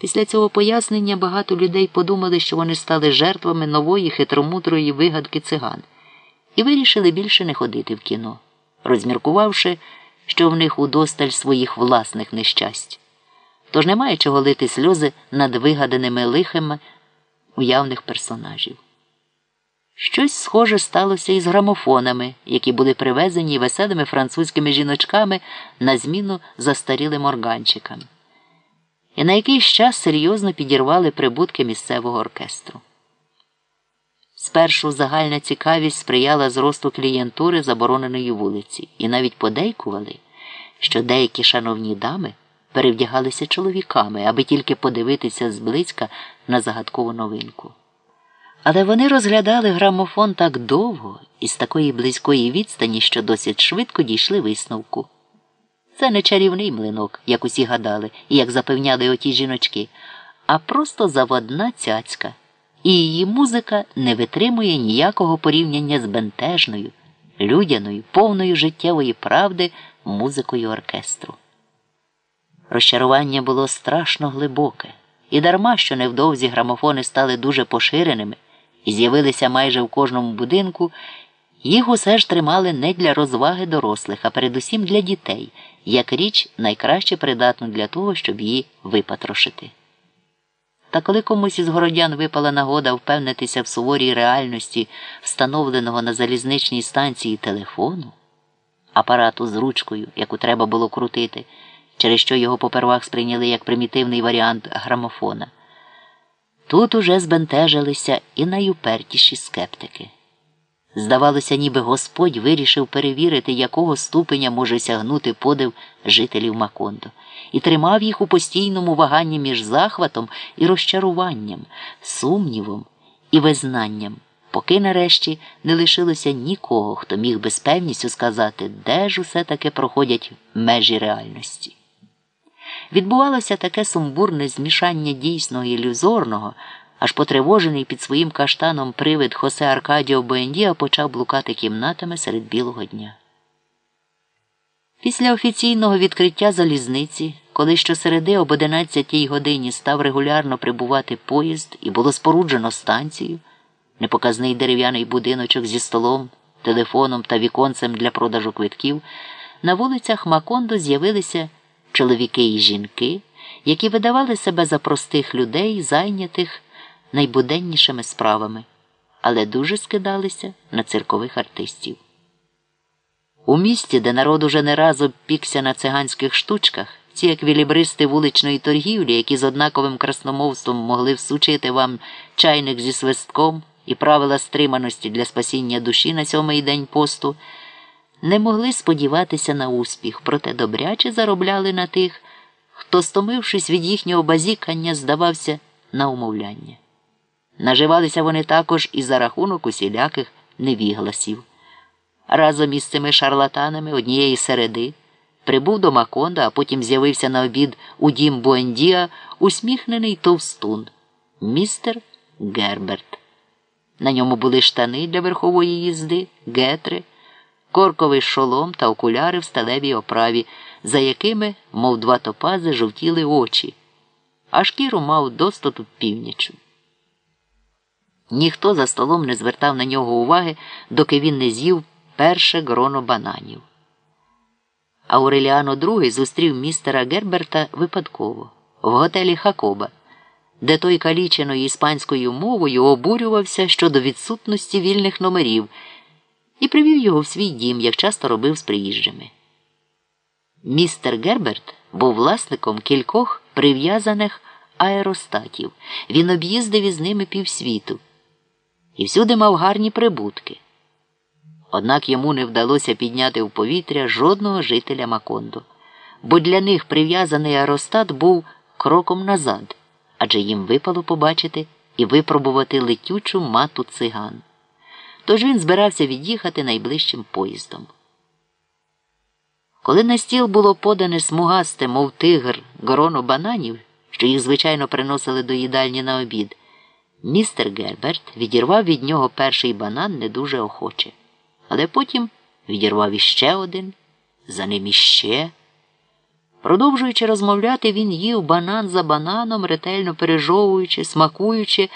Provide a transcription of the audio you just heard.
Після цього пояснення багато людей подумали, що вони стали жертвами нової хитромудрої вигадки циган, і вирішили більше не ходити в кіно, розміркувавши, що в них удосталь своїх власних нещасть. Тож немає чого лити сльози над вигаданими лихами уявних персонажів. Щось схоже сталося і з грамофонами, які були привезені веселими французькими жіночками на зміну застарілим органчикам. І на якийсь час серйозно підірвали прибутки місцевого оркестру. Спершу загальна цікавість сприяла зросту клієнтури забороненої вулиці, і навіть подейкували, що деякі шановні дами перевдягалися чоловіками, аби тільки подивитися зблизька на загадкову новинку. Але вони розглядали грамофон так довго і з такої близької відстані, що досить швидко дійшли висновку. Це не чарівний млинок, як усі гадали, і як запевняли оті жіночки, а просто заводна цяцька, і її музика не витримує ніякого порівняння з бентежною, людяною, повною життєвої правди музикою оркестру. Розчарування було страшно глибоке, і дарма, що невдовзі грамофони стали дуже поширеними і з'явилися майже в кожному будинку, їх усе ж тримали не для розваги дорослих, а передусім для дітей, як річ найкраще придатну для того, щоб її випатрошити. Та коли комусь із городян випала нагода впевнитися в суворій реальності встановленого на залізничній станції телефону, апарату з ручкою, яку треба було крутити, через що його попервах сприйняли як примітивний варіант грамофона, тут уже збентежилися і найупертіші скептики. Здавалося, ніби Господь вирішив перевірити, якого ступеня може сягнути подив жителів Макондо, і тримав їх у постійному ваганні між захватом і розчаруванням, сумнівом і визнанням, поки нарешті не лишилося нікого, хто міг без певністю сказати, де ж усе таки проходять межі реальності. Відбувалося таке сумбурне змішання дійсного і ілюзорного, аж потривожений під своїм каштаном привид Хосе Аркадіо Боендіа почав блукати кімнатами серед білого дня. Після офіційного відкриття залізниці, коли щосереди об 11 годині став регулярно прибувати поїзд і було споруджено станцію, непоказний дерев'яний будиночок зі столом, телефоном та віконцем для продажу квитків, на вулицях Макондо з'явилися чоловіки і жінки, які видавали себе за простих людей, зайнятих найбуденнішими справами, але дуже скидалися на циркових артистів. У місті, де народ уже не раз обпікся на циганських штучках, ці еквілібристи вуличної торгівлі, які з однаковим красномовством могли всучити вам чайник зі свистком і правила стриманості для спасіння душі на сьомий день посту, не могли сподіватися на успіх, проте добряче заробляли на тих, хто, стомившись від їхнього базікання, здавався на умовляння. Наживалися вони також і за рахунок усіляких невігласів. Разом із цими шарлатанами однієї середи прибув до Маконда, а потім з'явився на обід у дім Буендіа усміхнений товстун містер Герберт. На ньому були штани для верхової їзди, гетри, корковий шолом та окуляри в сталевій оправі, за якими, мов два топази, жовтіли очі, а шкіру мав достату північу. Ніхто за столом не звертав на нього уваги, доки він не з'їв перше гроно бананів. Ауреліано II зустрів містера Герберта випадково в готелі Хакоба, де той каліченою іспанською мовою обурювався щодо відсутності вільних номерів і привів його в свій дім, як часто робив з приїжджими. Містер Герберт був власником кількох прив'язаних аеростатів. Він об'їздив із ними півсвіту і всюди мав гарні прибутки. Однак йому не вдалося підняти в повітря жодного жителя Макондо, бо для них прив'язаний аеростат був кроком назад, адже їм випало побачити і випробувати летючу мату циган. Тож він збирався від'їхати найближчим поїздом. Коли на стіл було подане смугасте, мов тигр, гороно бананів, що їх звичайно приносили до їдальні на обід, містер Герберт відірвав від нього перший банан не дуже охоче, але потім відірвав іще один, за ним іще. Продовжуючи розмовляти, він їв банан за бананом, ретельно пережовуючи, смакуючи,